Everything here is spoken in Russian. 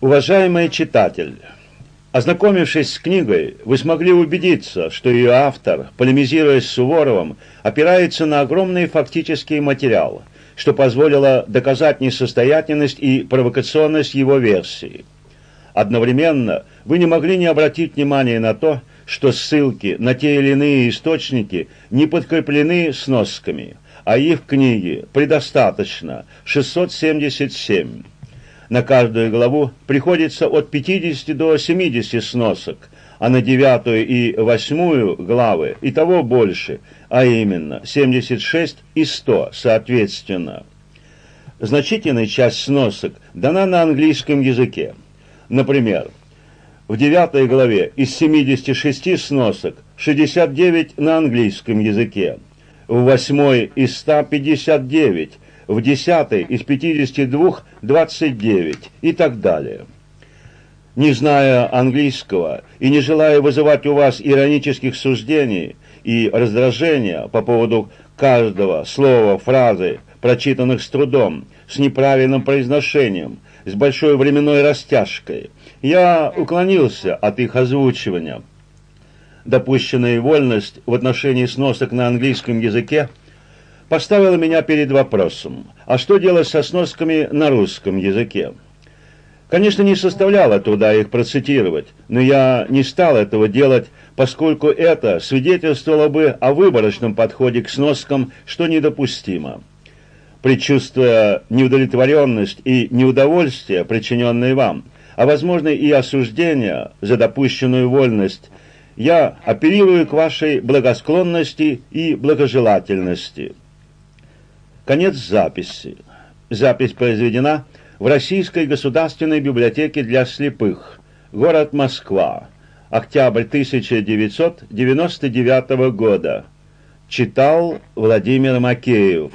Уважаемый читатель, ознакомившись с книгой, вы смогли убедиться, что ее автор, полемизируя с Суворовым, опирается на огромный фактический материал, что позволило доказать несостоятельность и провокационность его версии. Одновременно вы не могли не обратить внимания на то, что ссылки на те или иные источники не подкреплены сносками, а их книги предостаточно 677. На каждую главу приходится от 50 до 70 сносок, а на девятую и восьмую главы и того больше, а именно 76 и 100 соответственно. Значительная часть сносок дана на английском языке. Например, в девятой главе из 76 сносок 69 на английском языке, в восьмой из 159 в десятой из 52 29 и так далее. Не зная английского и не желая вызывать у вас иронических суждений и раздражения по поводу каждого слова, фразы, прочитанных с трудом, с неправильным произношением, с большой временной растяжкой, я уклонился от их озвучивания. Допущенная вольность в отношении сносок на английском языке – поставила меня перед вопросом, а что делать со сносками на русском языке? Конечно, не составляло труда их процитировать, но я не стал этого делать, поскольку это свидетельствовало бы о выборочном подходе к сноскам, что недопустимо. Предчувствуя неудовлетворенность и неудовольствие, причиненные вам, а возможно и осуждение за допущенную вольность, я апеллирую к вашей благосклонности и благожелательности. Конец записи. Запись произведена в Российской государственной библиотеке для слепых. Город Москва. Октябрь 1999 года. Читал Владимир Макеев.